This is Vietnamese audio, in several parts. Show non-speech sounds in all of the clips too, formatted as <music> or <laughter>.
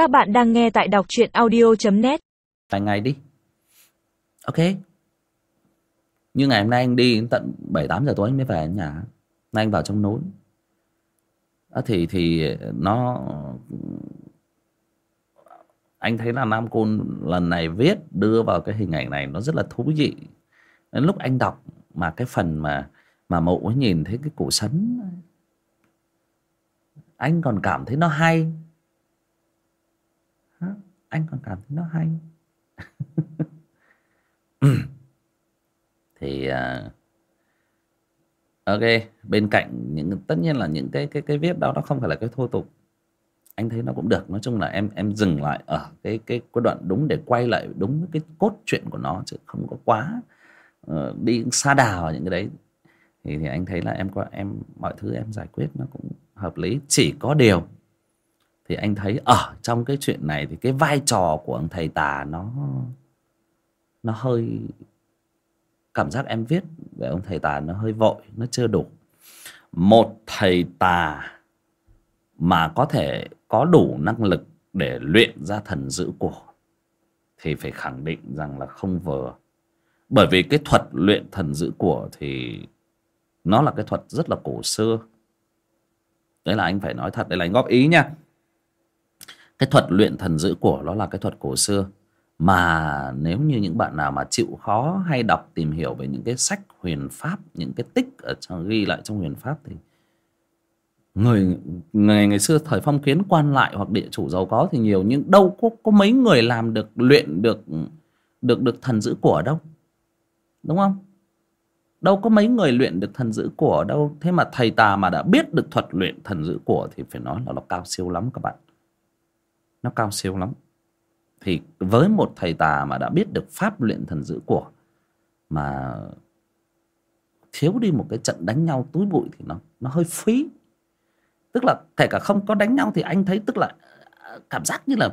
Các bạn đang nghe tại đọc truyện audio.net vài ngày đi. Ok. Như ngày hôm nay anh đi tận bảy tám giờ tối anh mới về nhà. Nay anh vào trong núi. À, thì thì nó anh thấy là Nam Côn lần này viết đưa vào cái hình ảnh này nó rất là thú vị. Đến lúc anh đọc mà cái phần mà mà mụ ấy nhìn thấy cái củ sấn anh còn cảm thấy nó hay anh còn cảm thấy nó hay. <laughs> Thì uh, ok bên cạnh những tất nhiên là những cái cái cái viết đó nó không phải là cái thô tục. Anh thấy nó cũng được nói chung là em em dừng lại ở cái cái cái đoạn đúng để quay lại đúng cái cốt truyện của nó chứ không có quá uh, đi xa đà vào những cái đấy. Thì thì anh thấy là em có em mọi thứ em giải quyết nó cũng hợp lý. Chỉ có điều thì anh thấy ở trong cái chuyện này thì cái vai trò của ông thầy tà nó nó hơi, cảm giác em viết về ông thầy tà nó hơi vội, nó chưa đủ. Một thầy tà mà có thể có đủ năng lực để luyện ra thần dữ của thì phải khẳng định rằng là không vừa. Bởi vì cái thuật luyện thần dữ của thì nó là cái thuật rất là cổ xưa. Đấy là anh phải nói thật đấy là anh góp ý nha cái thuật luyện thần giữ của nó là cái thuật cổ xưa. Mà nếu như những bạn nào mà chịu khó hay đọc tìm hiểu về những cái sách huyền pháp, những cái tích ở trong, ghi lại trong huyền pháp thì người người ngày xưa thời phong kiến quan lại hoặc địa chủ giàu có thì nhiều, nhưng đâu có có mấy người làm được, luyện được được được thần giữ của đâu. Đúng không? Đâu có mấy người luyện được thần giữ của đâu. Thế mà thầy tà mà đã biết được thuật luyện thần giữ của thì phải nói là nó cao siêu lắm các bạn nó cao siêu lắm. Thì với một thầy tà mà đã biết được pháp luyện thần giữ của, mà thiếu đi một cái trận đánh nhau túi bụi thì nó nó hơi phí. Tức là kể cả không có đánh nhau thì anh thấy tức là à, cảm giác như là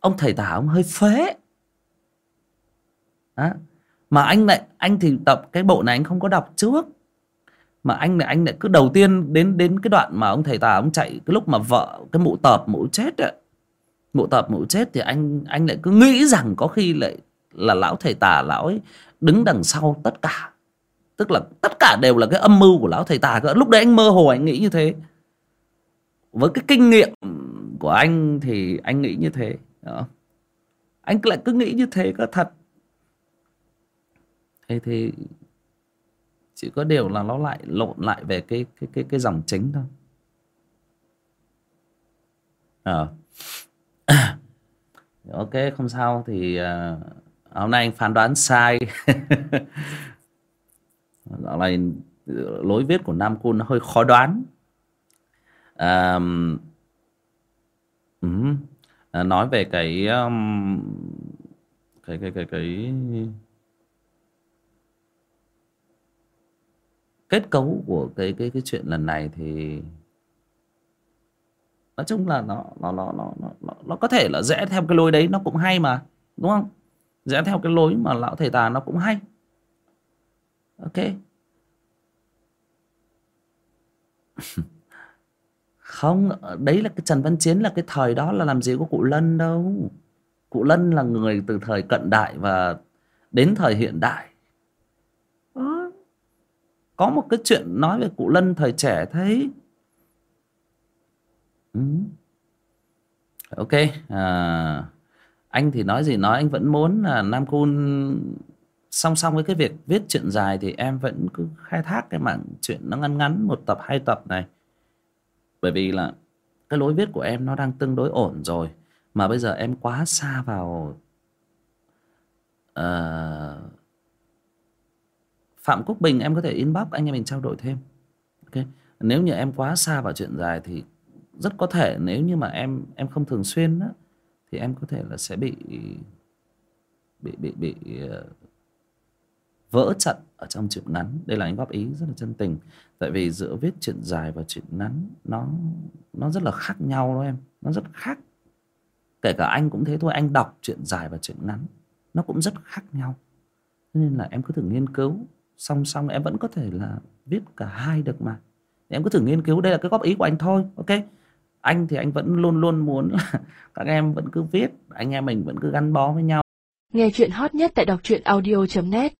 ông thầy tà ông hơi phế. Đó. mà anh lại, anh thì tập cái bộ này anh không có đọc trước. Mà anh lại anh lại cứ đầu tiên đến đến cái đoạn mà ông thầy tà ông chạy, cái lúc mà vợ, cái mụ tợp, mụ chết ấy mụ tập mụ chết thì anh anh lại cứ nghĩ rằng có khi lại là lão thầy tà, lão ấy đứng đằng sau tất cả. Tức là tất cả đều là cái âm mưu của lão thầy tà lúc đấy anh mơ hồ, anh nghĩ như thế. Với cái kinh nghiệm của anh thì anh nghĩ như thế. Đó. anh lại cứ nghĩ như thế có thật. Thế thì chỉ có điều là nó lại lộn lại về cái cái cái cái dòng chính thôi. Ờ. à ok không sao. Thì uh, hôm nay anh phán đoán sai. <laughs> Dạo này ờ, lối viết của nam cun nó hơi khó đoán. Um, um, nói về cái um, cái cái cái cái kết cấu của cái cái cái chuyện lần này thì nói chung là nó nó nó nó nó nó có thể là rẽ theo cái lối đấy, nó cũng hay mà, đúng không? Rẽ theo cái lối mà lão thầy tà nó cũng hay. Ok. <laughs> Không, đấy là cái trần văn chiến là cái thời đó là làm gì có cụ lân đâu. Cụ lân là người từ thời cận đại và đến thời hiện đại. Có một cái chuyện nói về cụ lân thời trẻ thấy. Ừ. ok à, anh thì nói gì nói anh vẫn muốn là nam cun song song với cái việc viết chuyện dài thì em vẫn cứ khai thác cái mảng chuyện nó ngắn ngắn một tập hai tập này bởi vì là cái lối viết của em nó đang tương đối ổn rồi mà bây giờ em quá xa vào uh, phạm quốc bình em có thể inbox anh em mình trao đổi thêm ok nếu như em quá xa vào chuyện dài thì rất có thể nếu như mà em em không thường xuyên đó, thì em có thể là sẽ bị bị bị bị uh, vỡ trận ở trong chuyện ngắn. Đây là anh góp ý rất là chân tình. Tại vì giữa viết chuyện dài và chuyện ngắn nó nó rất là khác nhau đó em. Nó rất khác. Kể cả anh cũng thế thôi anh đọc chuyện dài và chuyện ngắn nó cũng rất khác nhau. Nên là em cứ thử nghiên cứu. Song song em vẫn có thể là viết cả hai được mà. Em cứ thử nghiên cứu. Đây là cái góp ý của anh thôi ok? Anh thì anh vẫn luôn luôn muốn là <laughs> các em vẫn cứ viết, anh em mình vẫn cứ gắn bó với nhau. Nghe chuyện hot nhất tại đọc truyện audio.net